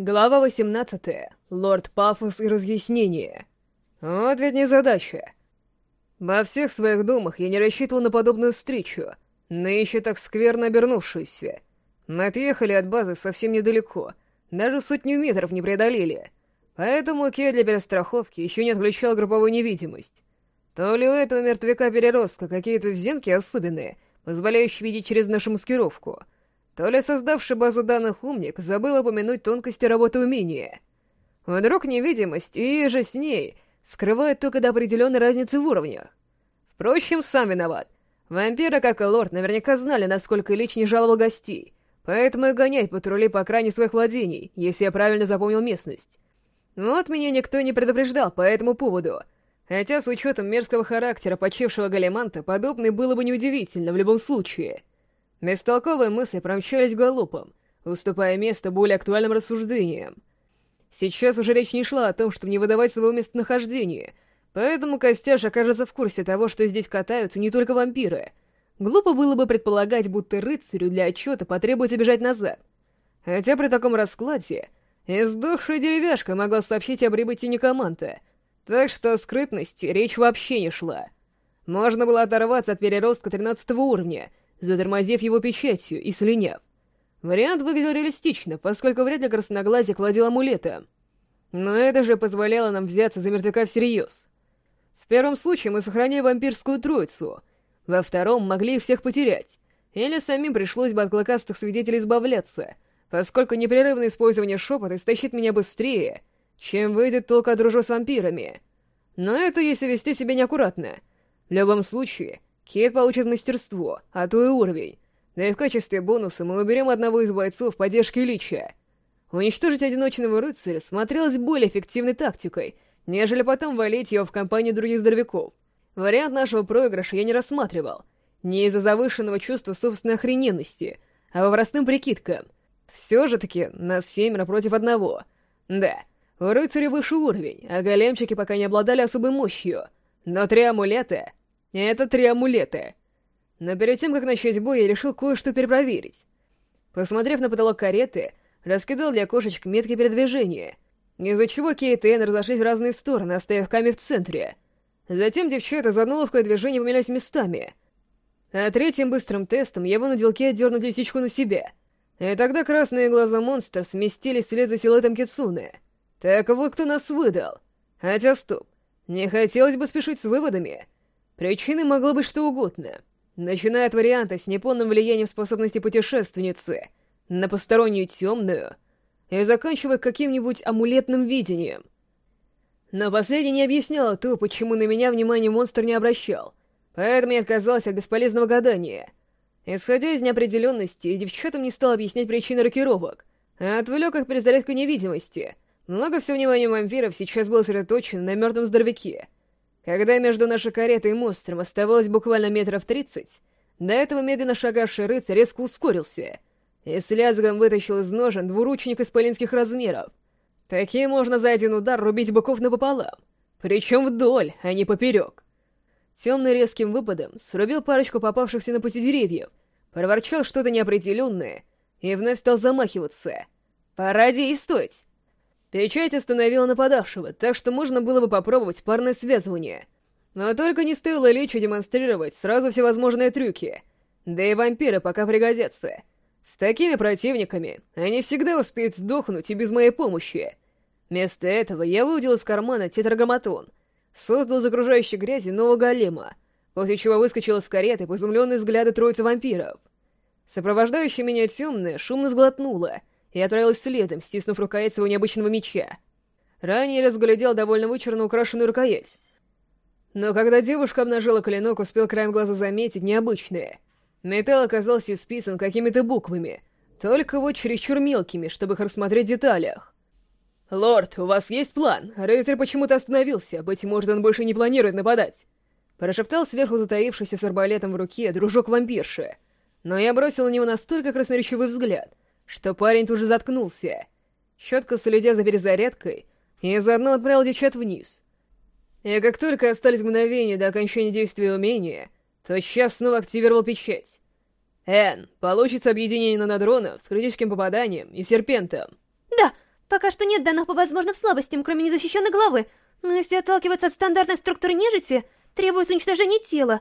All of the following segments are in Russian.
Глава 18. Лорд Пафос и разъяснение. Вот ведь незадача. Во всех своих думах я не рассчитывал на подобную встречу, но еще так скверно обернувшуюся. Мы отъехали от базы совсем недалеко, даже сотню метров не преодолели. Поэтому Кей для перестраховки еще не отключал групповую невидимость. То ли у этого мертвяка переростка какие-то взенки особенные, позволяющие видеть через нашу маскировку — то ли создавший базу данных умник забыл упомянуть тонкости работы умения. Вдруг невидимость и же с ней скрывает только до определенной разницы в уровнях. Впрочем, сам виноват. Вампиры, как и лорд, наверняка знали, насколько Ильич не жаловал гостей, поэтому и гонять патрули по окраине своих владений, если я правильно запомнил местность. Вот меня никто не предупреждал по этому поводу. Хотя с учетом мерзкого характера почившего Галиманта, подобное было бы неудивительно в любом случае — Бестолковые мысли промчались галопом, уступая место более актуальным рассуждениям. Сейчас уже речь не шла о том, чтобы не выдавать своего местонахождения, поэтому Костяш окажется в курсе того, что здесь катаются не только вампиры. Глупо было бы предполагать, будто рыцарю для отчета потребуется бежать назад. Хотя при таком раскладе издохшая деревяшка могла сообщить о прибытии некоманта, так что о скрытности речь вообще не шла. Можно было оторваться от переростка 13 уровня — затормозив его печатью и слиняв. Вариант выглядел реалистично, поскольку вряд ли красноглазик владел амулетом. Но это же позволяло нам взяться за мертвяка всерьез. В первом случае мы сохраняли вампирскую троицу, во втором могли их всех потерять, или самим пришлось бы от клыкастых свидетелей избавляться, поскольку непрерывное использование шепота истощит меня быстрее, чем выйдет только дружба с вампирами. Но это если вести себя неаккуратно. В любом случае, Кит получит мастерство, а то и уровень. Да и в качестве бонуса мы уберем одного из бойцов поддержки Лича. Уничтожить одиночного рыцаря смотрелось более эффективной тактикой, нежели потом валить его в компании других здоровяков. Вариант нашего проигрыша я не рассматривал. Не из-за завышенного чувства собственной охрененности, а по простым прикидкам. Все же таки нас семеро против одного. Да, у рыцаря выше уровень, а големчики пока не обладали особой мощью. Но три амулета это три амулета. Но перед тем, как начать бой, я решил кое-что перепроверить. Посмотрев на потолок кареты, раскидал для кошечек метки передвижения, из-за чего Кейт и Энн разошлись в разные стороны, оставив Ками в центре. Затем девчата за одно ловкое движение поменялись местами. А третьим быстрым тестом я вынудил Кейт дернуть лисичку на себя. И тогда красные глаза монстра сместились вслед за силуэтом Кицуны. Так вот кто нас выдал. Хотя стоп, не хотелось бы спешить с выводами — Причиной могло быть что угодно, начиная от варианта с неполным влиянием способности путешественницы на постороннюю темную и заканчивая каким-нибудь амулетным видением. Но последнее не объясняло то, почему на меня внимание монстр не обращал, поэтому я отказался от бесполезного гадания. Исходя из неопределенности, девчатам не стал объяснять причины рокировок, а отвлек их перезарядку невидимости. Много всего внимания вампиров сейчас было сосредоточено на мертвом здоровяке — когда между нашей каретой и монстром оставалось буквально метров тридцать, до этого медленно шагавший рыцарь резко ускорился и с лязгом вытащил из ножен двуручник исполинских размеров. Такие можно за один удар рубить быков напополам, причем вдоль, а не поперек. Темный резким выпадом срубил парочку попавшихся на пути деревьев, проворчал что-то неопределенное и вновь стал замахиваться. «Пора действовать!» Печать остановила нападавшего, так что можно было бы попробовать парное связывание. Но только не стоило Личу демонстрировать сразу всевозможные трюки. Да и вампиры пока пригодятся. С такими противниками они всегда успеют сдохнуть и без моей помощи. Вместо этого я выудил из кармана тетраграмматон, создал из окружающей грязи нового голема, после чего выскочил из кареты по изумленные взгляды троицы вампиров. Сопровождающая меня темная шумно сглотнула — и отправилась следом, стиснув рукоять своего необычного меча. Ранее разглядел довольно вычурно украшенную рукоять. Но когда девушка обнажила клинок, успел краем глаза заметить необычное. Металл оказался исписан какими-то буквами, только вот чересчур мелкими, чтобы их рассмотреть в деталях. «Лорд, у вас есть план? Рыцарь почему-то остановился, быть может, он больше не планирует нападать». Прошептал сверху затаившийся с арбалетом в руке дружок вампирши. Но я бросил на него настолько красноречивый взгляд, что парень тут же заткнулся. Четко следя за перезарядкой, и заодно отправил девчат вниз. И как только остались мгновения до окончания действия умения, то сейчас снова активировал печать. Эн, получится объединение нанодронов с критическим попаданием и серпентом. Да, Пока что нет данных по возможным слабостям, кроме незащищенной головы, но если отталкиваться от стандартной структуры нежити, требуется уничтожение тела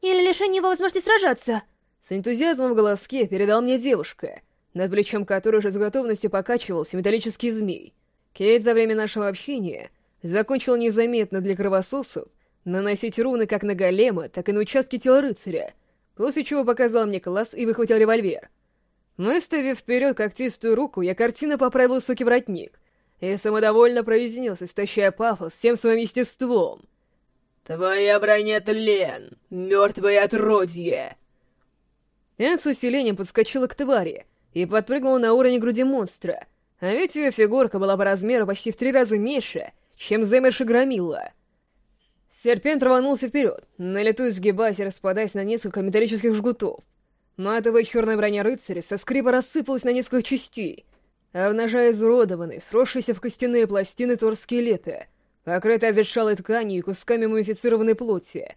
или лишение его возможности сражаться. С энтузиазмом в голоске передал мне девушка, над плечом которой уже с готовностью покачивался металлический змей. Кейт за время нашего общения закончил незаметно для кровососов наносить руны как на голема, так и на участки тела рыцаря, после чего показал мне класс и выхватил револьвер. Выставив вперед когтистую руку, я картина поправил высокий воротник и самодовольно произнес, истощая пафос всем своим естеством. «Твоя броня тлен, мертвое отродье!» Энн с усилением подскочила к твари и подпрыгнула на уровень груди монстра, а ведь ее фигурка была по размеру почти в три раза меньше, чем замерший громила. Серпент рванулся вперед, на лету изгибаясь и распадаясь на несколько металлических жгутов. Матовая черная броня рыцаря со скрипа рассыпалась на несколько частей, обнажая изуродованный, сросшийся в костяные пластины торс скелета, покрытый обветшалой тканью и кусками мумифицированной плоти.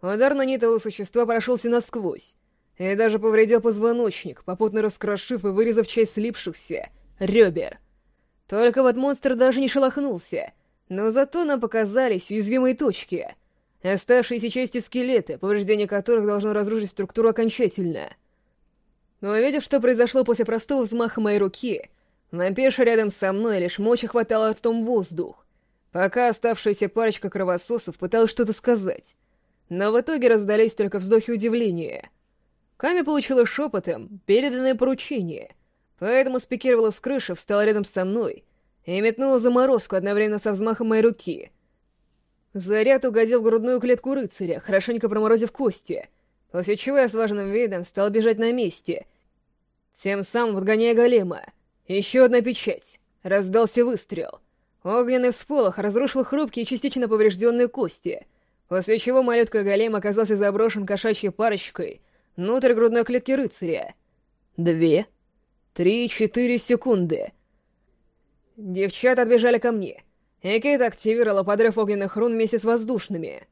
Удар на нитого существа прошелся насквозь, и даже повредил позвоночник, попутно раскрошив и вырезав часть слипшихся ребер. Только вот монстр даже не шелохнулся, но зато нам показались уязвимые точки, оставшиеся части скелета, повреждение которых должно разрушить структуру окончательно. Увидев, что произошло после простого взмаха моей руки, вампирша рядом со мной лишь мочи хватало ртом воздух, пока оставшаяся парочка кровососов пыталась что-то сказать. Но в итоге раздались только вздохи удивления — Ками получила шепотом переданное поручение, поэтому спикировала с крыши, встала рядом со мной и метнула заморозку одновременно со взмахом моей руки. Заряд угодил в грудную клетку рыцаря, хорошенько проморозив кости, после чего я с важным видом стал бежать на месте, тем самым подгоняя голема. Еще одна печать. Раздался выстрел. Огненный всполох разрушил хрупкие и частично поврежденные кости, после чего малютка голем оказался заброшен кошачьей парочкой — внутрь грудной клетки рыцаря. Две, три, четыре секунды. Девчата отбежали ко мне, и Кейт активировала подрыв огненных рун вместе с воздушными.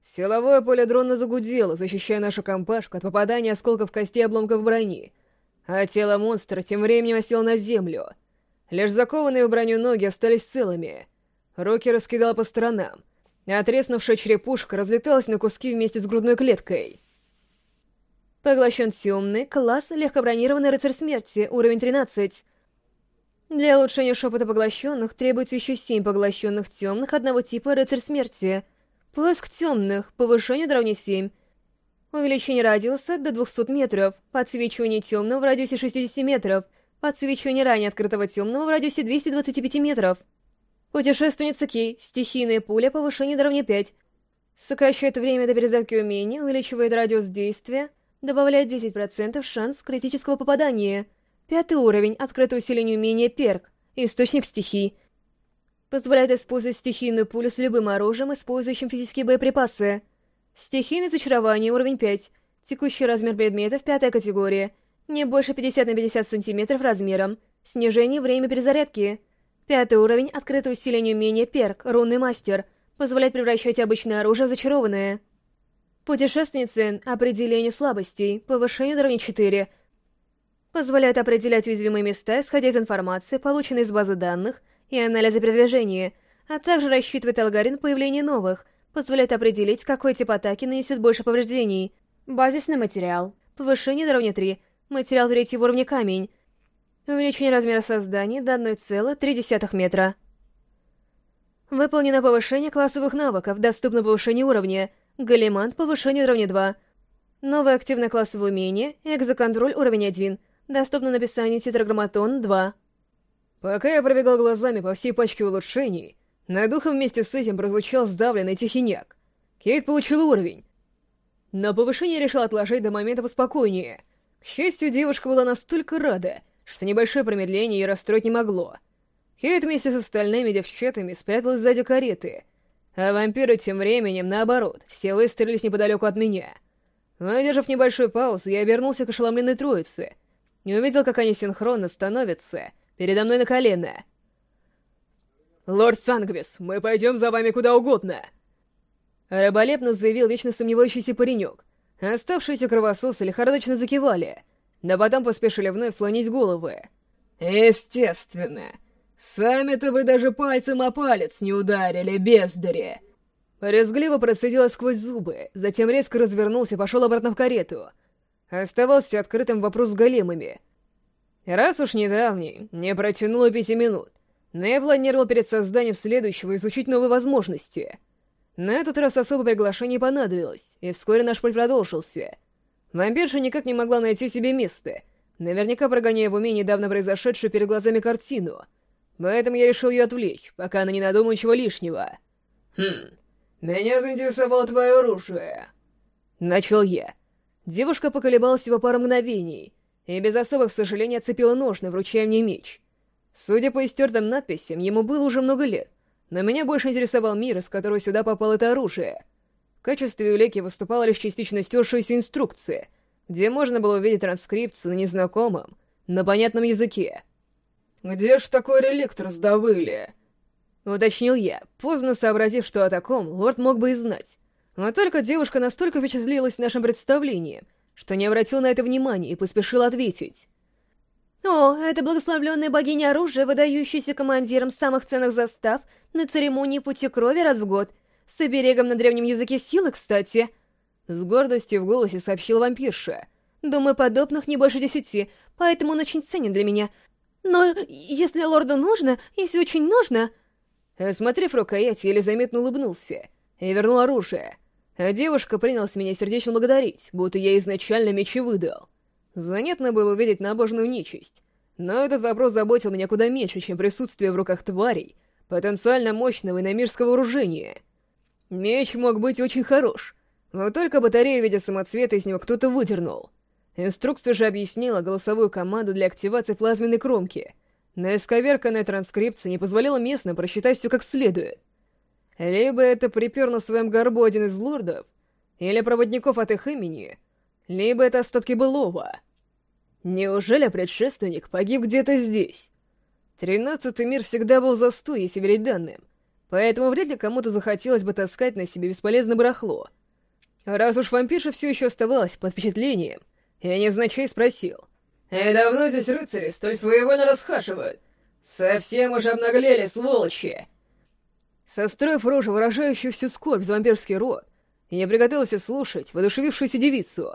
Силовое поле дрона загудело, защищая нашу компашку от попадания осколков костей и обломков брони, а тело монстра тем временем осело на землю. Лишь закованные в броню ноги остались целыми. Руки раскидала по сторонам, а треснувшая черепушка разлеталась на куски вместе с грудной клеткой. Поглощен темный, класс, легкобронированный рыцарь смерти, уровень 13. Для улучшения шепота поглощенных требуется еще 7 поглощенных темных одного типа рыцарь смерти. Плоск темных, повышение до 7. Увеличение радиуса до 200 метров, подсвечивание темного в радиусе 60 метров, подсвечивание ранее открытого темного в радиусе 225 метров. Путешественница Кей, стихийная пуля, повышение до 5. Сокращает время до перезарядки умения, увеличивает радиус действия, Добавляет 10% шанс критического попадания. Пятый уровень, открытое усиление умения Перк, источник стихий. Позволяет использовать стихийную пулю с любым оружием, использующим физические боеприпасы. Стихийное зачарование, уровень 5. Текущий размер предметов, пятая категория. Не больше 50 на 50 сантиметров размером. Снижение время перезарядки. Пятый уровень, открытое усиление умения Перк, рунный мастер. Позволяет превращать обычное оружие в зачарованное. Путешественницы — определение слабостей, повышение до уровня 4. Позволяет определять уязвимые места, исходя из информации, полученной из базы данных и анализа передвижения, а также рассчитывает алгоритм появления новых, позволяет определить, какой тип атаки нанесет больше повреждений. Базисный материал. Повышение до уровня 3. Материал третьего уровня камень. Увеличение размера создания до 1,3 метра. Выполнено повышение классовых навыков, доступно повышение уровня — Галимант повышение уровня 2. Новое активное классовое умение, экзоконтроль уровень 1. Доступно написание тетраграмматон 2. Пока я пробегал глазами по всей пачке улучшений, над духом вместе с этим прозвучал сдавленный тихиняк. Кейт получил уровень. Но повышение решил отложить до момента поспокойнее. К счастью, девушка была настолько рада, что небольшое промедление ее расстроить не могло. Кейт вместе с остальными девчатами спряталась сзади кареты — а вампиры тем временем, наоборот, все выстрелились неподалеку от меня. Выдержав небольшую паузу, я обернулся к ошеломленной троице и увидел, как они синхронно становятся передо мной на колено. «Лорд Сангвис, мы пойдем за вами куда угодно!» Раболепно заявил вечно сомневающийся паренек. Оставшиеся кровососы лихорадочно закивали, но потом поспешили вновь слонить головы. «Естественно!» Сами-то вы даже пальцем о палец не ударили, бездари!» Резгливо процедила сквозь зубы, затем резко развернулся и пошел обратно в карету. Оставался открытым вопрос с големами. Раз уж недавний, не протянуло пяти минут, но я планировал перед созданием следующего изучить новые возможности. На этот раз особо приглашение понадобилось, и вскоре наш путь продолжился. Вампирша никак не могла найти себе место, наверняка прогоняя в уме недавно произошедшую перед глазами картину. Поэтому я решил ее отвлечь, пока она не надумала ничего лишнего. «Хм, меня заинтересовало твое оружие». Начал я. Девушка поколебалась всего пару мгновений, и без особых сожалений отцепила ножны, вручая мне меч. Судя по истертым надписям, ему было уже много лет, но меня больше интересовал мир, из которого сюда попало это оружие. В качестве улеки выступала лишь частично стершаяся инструкция, где можно было увидеть транскрипцию на незнакомом, на понятном языке. «Где ж такой реликт раздобыли?» Уточнил я, поздно сообразив, что о таком лорд мог бы и знать. Но только девушка настолько впечатлилась нашим представлением, что не обратил на это внимания и поспешил ответить. «О, это благословленная богиня оружия, выдающаяся командиром самых ценных застав на церемонии Пути Крови раз в год, с оберегом на древнем языке силы, кстати!» С гордостью в голосе сообщила вампирша. «Думаю, подобных не больше десяти, поэтому он очень ценен для меня. Но если лорду нужно, если очень нужно...» Осмотрев рукоять, еле заметно улыбнулся и вернул оружие. А девушка принялась меня сердечно благодарить, будто я изначально мечи выдал. Занятно было увидеть набожную нечисть. Но этот вопрос заботил меня куда меньше, чем присутствие в руках тварей, потенциально мощного иномирского вооружения. Меч мог быть очень хорош, но только батарею в виде самоцвета из него кто-то выдернул. Инструкция же объяснила голосовую команду для активации плазменной кромки, но исковерканная транскрипция не позволяла местным просчитать все как следует. Либо это припер на своем горбу один из лордов, или проводников от их имени, либо это остатки былого. Неужели предшественник погиб где-то здесь? Тринадцатый мир всегда был застой, если верить данным, поэтому вряд ли кому-то захотелось бы таскать на себе бесполезное барахло. Раз уж вампирша все еще оставалась под впечатлением, я невзначай спросил. «И давно здесь рыцари столь своевольно расхаживают? Совсем уж обнаглели, сволочи!» Состроив рожу, выражающую всю скорбь за вампирский род, я приготовился слушать воодушевившуюся девицу.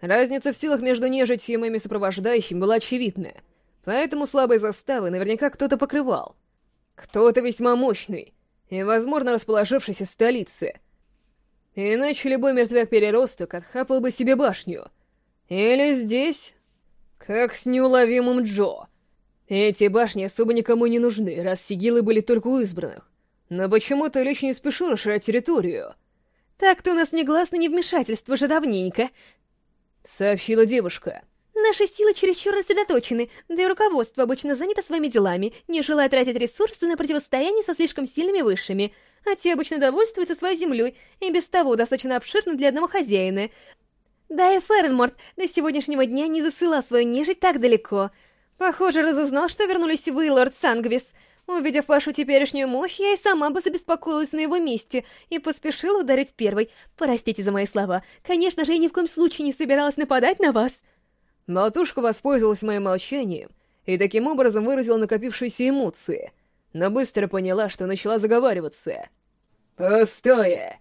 Разница в силах между нежитью и моими сопровождающими была очевидна, поэтому слабые заставы наверняка кто-то покрывал. Кто-то весьма мощный, и, возможно, расположившийся в столице. Иначе любой мертвяк-переросток отхапал бы себе башню. Или здесь, как с неуловимым Джо. Эти башни особо никому не нужны, раз сигилы были только у избранных. Но почему-то Лич не спешил расширять территорию. «Так-то у нас негласно невмешательство же давненько», — сообщила девушка. «Наши силы чересчур рассредоточены, да и руководство обычно занято своими делами, не желая тратить ресурсы на противостояние со слишком сильными высшими, а те обычно довольствуются своей землей, и без того достаточно обширно для одного хозяина. Да и Фернморт до сегодняшнего дня не засыла свою нежить так далеко. Похоже, разузнал, что вернулись вы, лорд Сангвис». Увидев вашу теперешнюю мощь, я и сама бы забеспокоилась на его месте и поспешила ударить первой. Простите за мои слова. Конечно же, я ни в коем случае не собиралась нападать на вас. Молотушка воспользовалась моим молчанием и таким образом выразила накопившиеся эмоции, но быстро поняла, что начала заговариваться. «Пустое!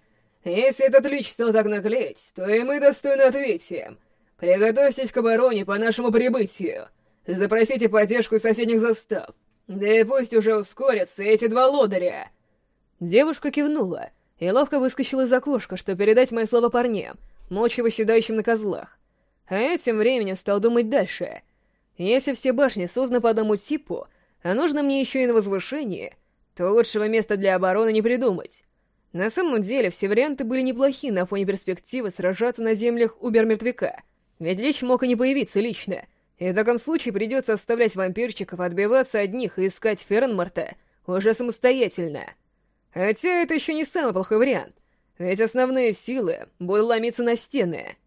Если этот лич стал так наклеить, то и мы достойно ответим. Приготовьтесь к обороне по нашему прибытию. Запросите поддержку соседних застав. Да и пусть уже ускорятся эти два лодыря!» Девушка кивнула и ловко выскочила из окошка, чтобы передать мои слова парням, мочи выседающим на козлах. А этим временем стал думать дальше. Если все башни созданы по одному типу, а нужно мне еще и на возвышение, то лучшего места для обороны не придумать. На самом деле, все варианты были неплохи на фоне перспективы сражаться на землях Убер-мертвяка, ведь Лич мог и не появиться лично — и в таком случае придется оставлять вампирчиков отбиваться от них и искать Фернмарта уже самостоятельно. Хотя это еще не самый плохой вариант, ведь основные силы будут ломиться на стены.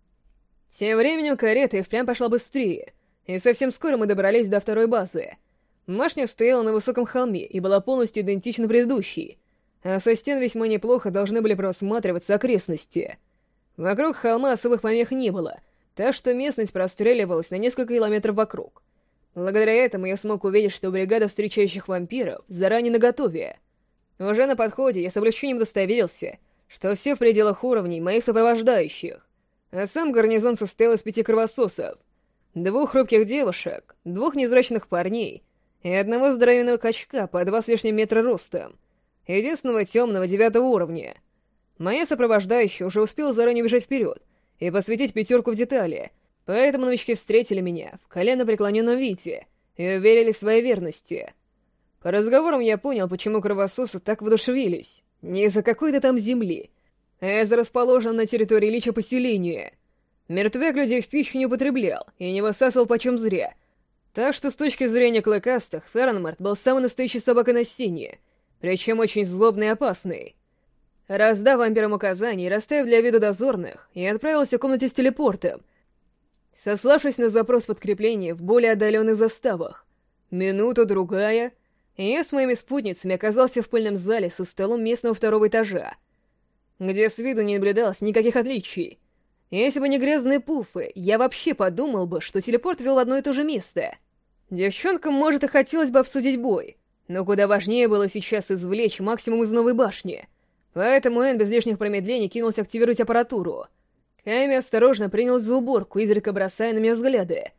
Тем временем карета и впрямь пошла быстрее, и совсем скоро мы добрались до второй базы. Башня стояла на высоком холме и была полностью идентична предыдущей, а со стен весьма неплохо должны были просматриваться окрестности. Вокруг холма особых помех не было — так что местность простреливалась на несколько километров вокруг. Благодаря этому я смог увидеть, что бригада встречающих вампиров заранее наготове. Уже на подходе я с облегчением удостоверился, что все в пределах уровней моих сопровождающих, а сам гарнизон состоял из пяти кровососов, двух хрупких девушек, двух незрачных парней и одного здоровенного качка по два с лишним метра ростом, единственного темного девятого уровня. Моя сопровождающая уже успела заранее бежать вперед и посвятить пятерку в детали, поэтому новички встретили меня в колено преклоненном виде и уверили в своей верности. По разговорам я понял, почему кровососы так воодушевились. Не из-за какой-то там земли, а из-за расположенного на территории лича поселения. Мертвяк людей в пищу не употреблял и не высасывал почем зря. Так что с точки зрения клыкастых, Фернмарт был самой настоящей собакой на сене, причем очень злобный и опасный. Раздав вампирам указания и расставив для вида дозорных, я отправился в комнате с телепортом, сославшись на запрос подкрепления в более отдаленных заставах. Минута-другая, и я с моими спутницами оказался в пыльном зале со столом местного второго этажа, где с виду не наблюдалось никаких отличий. Если бы не грязные пуфы, я вообще подумал бы, что телепорт вел в одно и то же место. Девчонкам, может, и хотелось бы обсудить бой, но куда важнее было сейчас извлечь максимум из новой башни. Поэтому Энн без лишних промедлений кинулся активировать аппаратуру. Кайми осторожно принялся за уборку, изредка бросая на меня взгляды.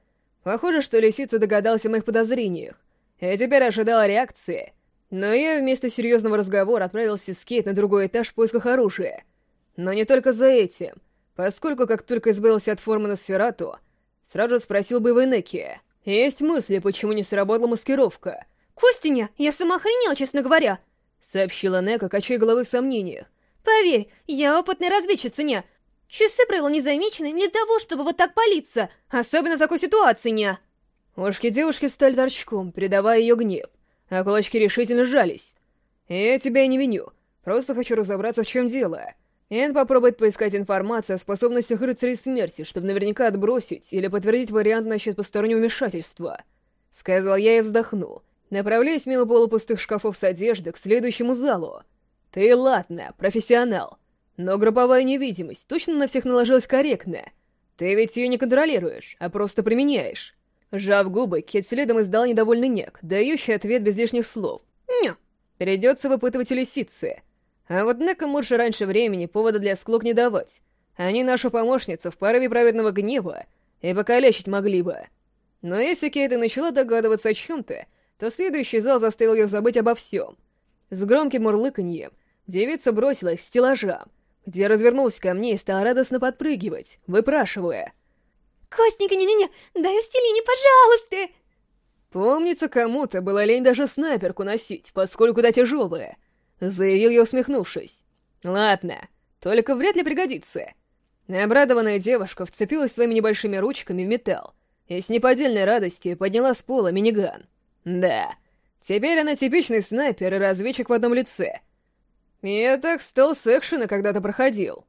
Похоже, что лисица догадался о моих подозрениях, и теперь ожидала реакции. Но я вместо серьезного разговора отправился с Кейт на другой этаж в поисках оружия. Но не только за этим, поскольку как только избавился от формы на сферату, сразу спросил бы Венеки. Есть мысли, почему не сработала маскировка? «Костиня, я сама охренела, честно говоря!» — сообщила Нека, качая головы в сомнениях. «Поверь, я опытная разведчица, не. Часы провела незамеченной не для того, чтобы вот так палиться, особенно в такой ситуации, не!» Ушки девушки встали торчком, передавая ее гнев, а кулачки решительно сжались. «Я тебя не виню, просто хочу разобраться, в чем дело». Энн попробует поискать информацию о способностях рыцарей смерти, чтобы наверняка отбросить или подтвердить вариант насчет постороннего вмешательства. Сказал я и вздохнул, направляясь мимо полупустых шкафов с одеждой к следующему залу. Ты, ладно, профессионал, но групповая невидимость точно на всех наложилась корректно. Ты ведь ее не контролируешь, а просто применяешь. Сжав губы, Кет следом издал недовольный нек, дающий ответ без лишних слов. «Ню!» Придется выпытывать у лисицы. А вот неком лучше раньше времени повода для склок не давать. Они нашу помощницу в порыве праведного гнева и покалечить могли бы. Но если Кейт и начала догадываться о чем-то, то следующий зал заставил ее забыть обо всем. С громким мурлыканьем девица бросилась к стеллажам, где развернулась ко мне и стала радостно подпрыгивать, выпрашивая — Костенька, не-не-не, дай Устелине, пожалуйста!» «Помнится, кому-то было лень даже снайперку носить, поскольку та тяжелая», — заявил я, усмехнувшись. «Ладно, только вряд ли пригодится». Обрадованная девушка вцепилась своими небольшими ручками в металл и с неподдельной радостью подняла с пола миниган. Да, теперь она типичный снайпер и разведчик в одном лице. Я так стал с экшена когда-то проходил.